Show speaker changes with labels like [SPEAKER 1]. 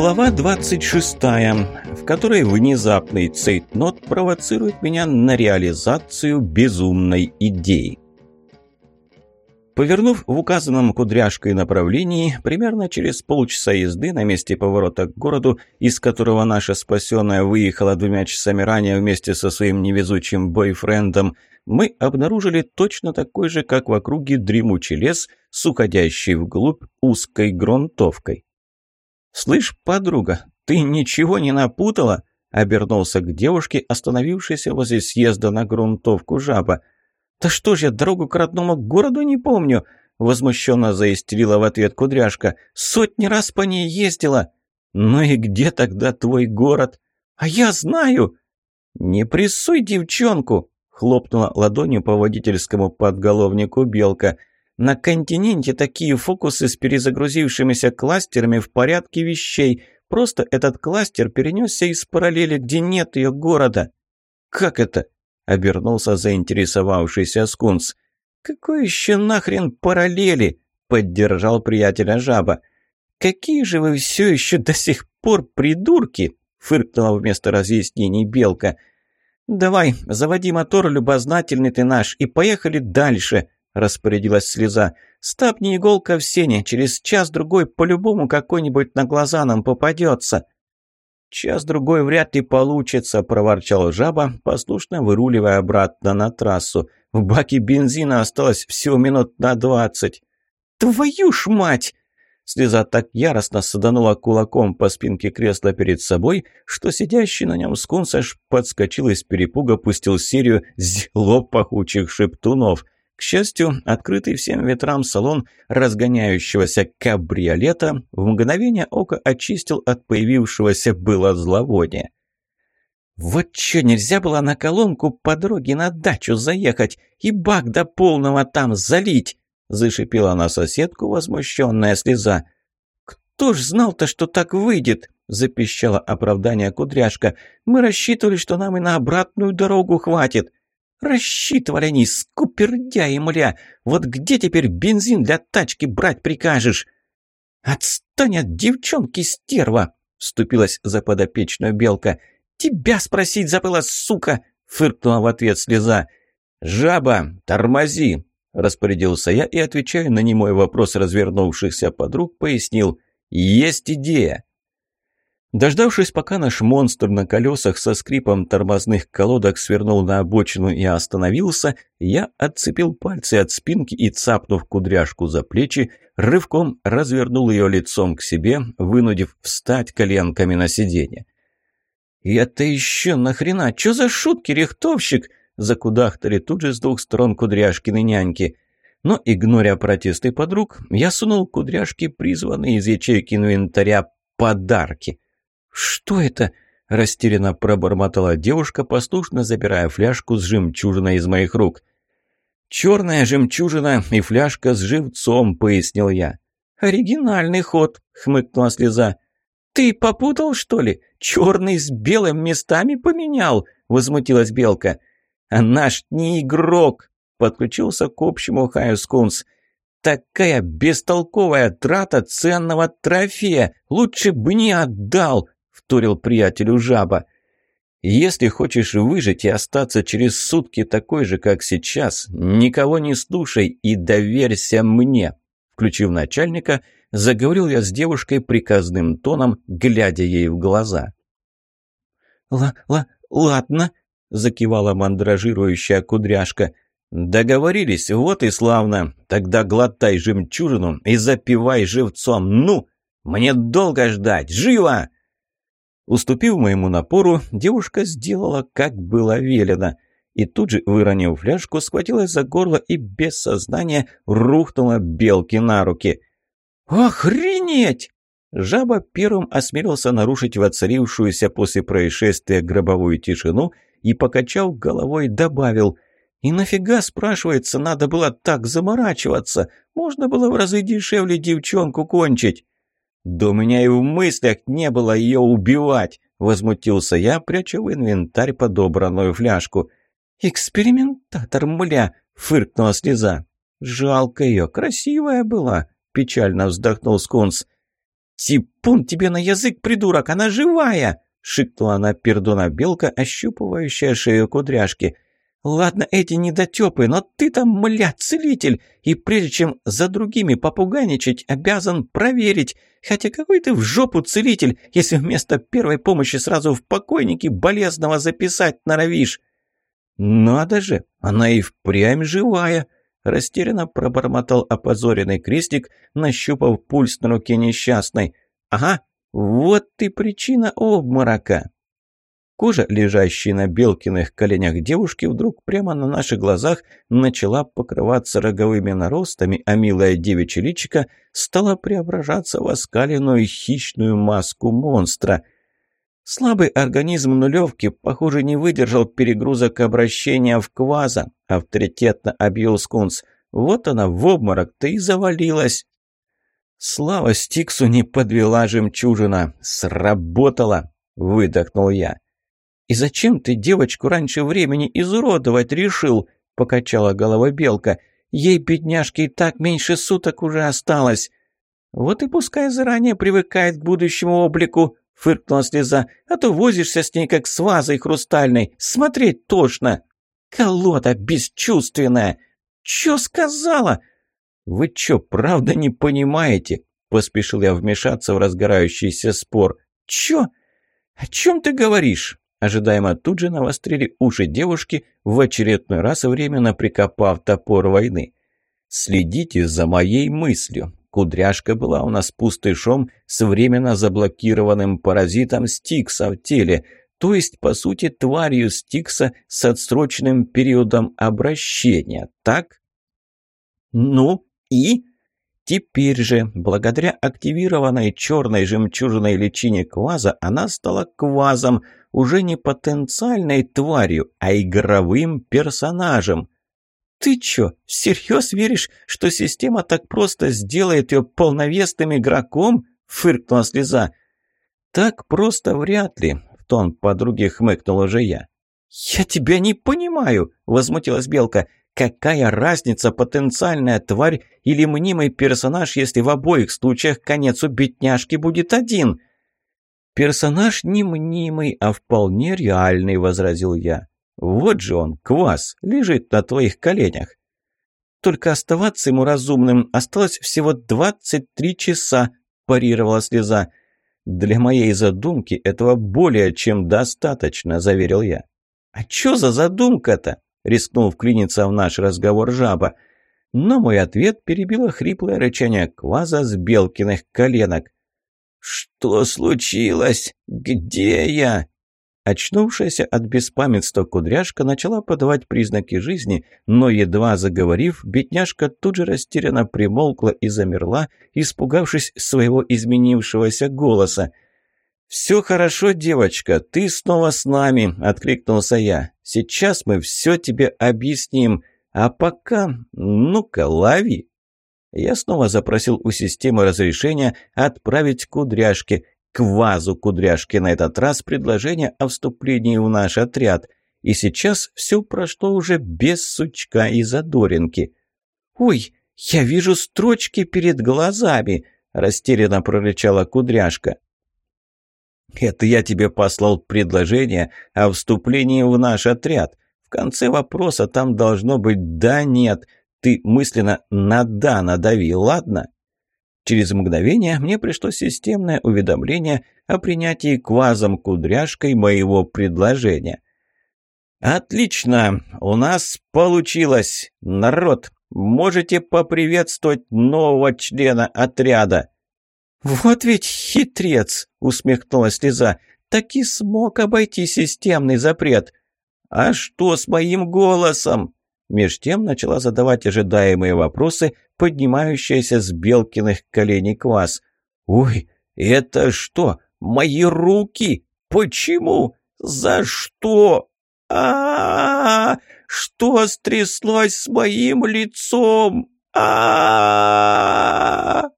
[SPEAKER 1] Глава 26, в которой внезапный цейтнот провоцирует меня на реализацию безумной идеи. Повернув в указанном кудряшкой направлении, примерно через полчаса езды на месте поворота к городу, из которого наша спасенная выехала двумя часами ранее вместе со своим невезучим бойфрендом, мы обнаружили точно такой же, как в округе дремучий лес с уходящей вглубь узкой грунтовкой. «Слышь, подруга, ты ничего не напутала?» — обернулся к девушке, остановившейся возле съезда на грунтовку жаба. «Да что ж я дорогу к родному городу не помню!» — возмущенно заистерила в ответ кудряшка. «Сотни раз по ней ездила!» «Ну и где тогда твой город?» «А я знаю!» «Не прессуй девчонку!» — хлопнула ладонью по водительскому подголовнику белка — на континенте такие фокусы с перезагрузившимися кластерами в порядке вещей. Просто этот кластер перенесся из параллели, где нет ее города. «Как это?» — обернулся заинтересовавшийся скунс. «Какой еще нахрен параллели?» — поддержал приятеля жаба. «Какие же вы все еще до сих пор придурки?» — фыркнула вместо разъяснений белка. «Давай, заводи мотор, любознательный ты наш, и поехали дальше», – распорядилась слеза. «Стапни иголка в сене, через час-другой по-любому какой-нибудь на глаза нам попадется». «Час-другой вряд ли получится», – проворчал жаба, послушно выруливая обратно на трассу. «В баке бензина осталось всего минут на двадцать». «Твою ж мать!» Слеза так яростно саданула кулаком по спинке кресла перед собой, что сидящий на нем скунс аж подскочил из перепуга, пустил серию зело пахучих шептунов – к счастью, открытый всем ветрам салон разгоняющегося кабриолета в мгновение ока очистил от появившегося было зловония. «Вот чё, нельзя было на колонку по дороге на дачу заехать и бак до полного там залить!» зашипела на соседку возмущенная слеза. «Кто ж знал-то, что так выйдет?» запищала оправдание кудряшка. «Мы рассчитывали, что нам и на обратную дорогу хватит!» Рассчитывали они, скупердяи, мля! Вот где теперь бензин для тачки брать прикажешь? Отстань от девчонки, стерва! Вступилась за подопечную белка. Тебя спросить забыла, сука! Фыркнула в ответ слеза. «Жаба, тормози!» – распорядился я и, отвечая на немой вопрос развернувшихся подруг, пояснил. «Есть идея!» Дождавшись, пока наш монстр на колесах со скрипом тормозных колодок свернул на обочину и остановился, я отцепил пальцы от спинки и, цапнув кудряшку за плечи, рывком развернул ее лицом к себе, вынудив встать коленками на сиденье. «И это еще нахрена? Че за шутки, рихтовщик?» Закудахтали тут же с двух сторон кудряшкины няньки. Но, игноря протесты подруг, я сунул кудряшки, призванные из ячейки инвентаря, подарки – «Что это?» – растерянно пробормотала девушка, послушно забирая фляжку с жемчужиной из моих рук. «Черная жемчужина и фляжка с живцом», – пояснил я. «Оригинальный ход», – хмыкнула слеза. «Ты попутал, что ли? Черный с белым местами поменял?» – возмутилась белка. «А наш не игрок!» – подключился к общему Хаю Скунс. «Такая бестолковая трата ценного трофея! Лучше бы не отдал!» Вторил приятелю жаба. «Если хочешь выжить и остаться через сутки такой же, как сейчас, никого не слушай и доверься мне!» Включив начальника, заговорил я с девушкой приказным тоном, глядя ей в глаза. «Ла-ла-ладно», — закивала мандражирующая кудряшка. «Договорились, вот и славно. Тогда глотай жемчужину и запивай живцом. Ну, мне долго ждать. Живо!» Уступив моему напору, девушка сделала, как было велено. И тут же, выронив фляжку, схватилась за горло и без сознания рухнула белки на руки. «Охренеть!» Жаба первым осмелился нарушить воцарившуюся после происшествия гробовую тишину и, покачав головой, добавил «И нафига, спрашивается, надо было так заморачиваться? Можно было в разы дешевле девчонку кончить». «Да у меня и в мыслях не было ее убивать!» — возмутился я, пряча в инвентарь подобранную фляжку. «Экспериментатор, мля!» — фыркнула слеза. «Жалко ее, красивая была!» — печально вздохнул Скунс. «Типун тебе на язык, придурок, она живая!» — шикнула на пердона белка, ощупывающая шею кудряшки. «Ладно, эти недотепы, но ты там, мля, целитель, и прежде чем за другими попуганичать, обязан проверить. Хотя какой ты в жопу целитель, если вместо первой помощи сразу в покойники болезного записать норовишь?» «Надо же, она и впрямь живая!» Растерянно пробормотал опозоренный крестик, нащупав пульс на руке несчастной. «Ага, вот ты причина обморока!» Кожа, лежащая на Белкиных коленях девушки, вдруг прямо на наших глазах начала покрываться роговыми наростами, а милая девичья личико стала преображаться в оскаленную хищную маску монстра. Слабый организм нулевки, похоже, не выдержал перегрузок обращения в кваза, авторитетно объявил Скунс. Вот она в обморок-то и завалилась. Слава Стиксу не подвела жемчужина. Сработала, выдохнул я. «И зачем ты девочку раньше времени изуродовать решил?» – покачала голова Белка. «Ей, бедняжке, и так меньше суток уже осталось». «Вот и пускай заранее привыкает к будущему облику», – фыркнула слеза. «А то возишься с ней, как с вазой хрустальной. Смотреть тошно». «Колода бесчувственная!» «Чё сказала?» «Вы чё, правда не понимаете?» – поспешил я вмешаться в разгорающийся спор. «Чё? О чем ты говоришь?» Ожидаемо тут же навострили уши девушки, в очередной раз временно прикопав топор войны. «Следите за моей мыслью. Кудряшка была у нас пустышом с временно заблокированным паразитом Стикса в теле, то есть, по сути, тварью Стикса с отсроченным периодом обращения, так?» «Ну и?» Теперь же, благодаря активированной черной жемчужиной личине кваза, она стала квазом – уже не потенциальной тварью, а игровым персонажем. «Ты чё, всерьез веришь, что система так просто сделает ее полновесным игроком?» — фыркнула слеза. «Так просто вряд ли», — в тон подруги хмыкнул уже я. «Я тебя не понимаю», — возмутилась Белка. «Какая разница, потенциальная тварь или мнимый персонаж, если в обоих случаях конец у бедняжки будет один?» «Персонаж не мнимый, а вполне реальный», — возразил я. «Вот же он, квас, лежит на твоих коленях». «Только оставаться ему разумным осталось всего двадцать три часа», – парировала слеза. «Для моей задумки этого более чем достаточно», – заверил я. «А чё за задумка-то?» – рискнул вклиниться в наш разговор жаба. Но мой ответ перебило хриплое рычание кваза с Белкиных коленок. «Что случилось? Где я?» Очнувшаяся от беспамятства кудряшка начала подавать признаки жизни, но, едва заговорив, бедняжка тут же растерянно примолкла и замерла, испугавшись своего изменившегося голоса. «Все хорошо, девочка, ты снова с нами», — откликнулся я. «Сейчас мы все тебе объясним, а пока, ну-ка, лови». Я снова запросил у системы разрешения отправить кудряшки, квазу кудряшки на этот раз предложение о вступлении в наш отряд. И сейчас все прошло уже без сучка и задоринки. «Ой, я вижу строчки перед глазами!» – растерянно прорычала кудряшка. «Это я тебе послал предложение о вступлении в наш отряд. В конце вопроса там должно быть «да-нет», ты мысленно на «да» надави, ладно?» Через мгновение мне пришло системное уведомление о принятии квазом кудряшкой моего предложения. «Отлично! У нас получилось! Народ, можете поприветствовать нового члена отряда!» «Вот ведь хитрец!» — усмехнулась Лиза. «Так и смог обойти системный запрет!» «А что с моим голосом?» Меж тем начала задавать ожидаемые вопросы, поднимающаяся с Белкиных коленей квас. «Ой, это что? Мои руки? Почему? За что? а, -а, -а, -а Что стряслось с моим лицом? -а, -а, -а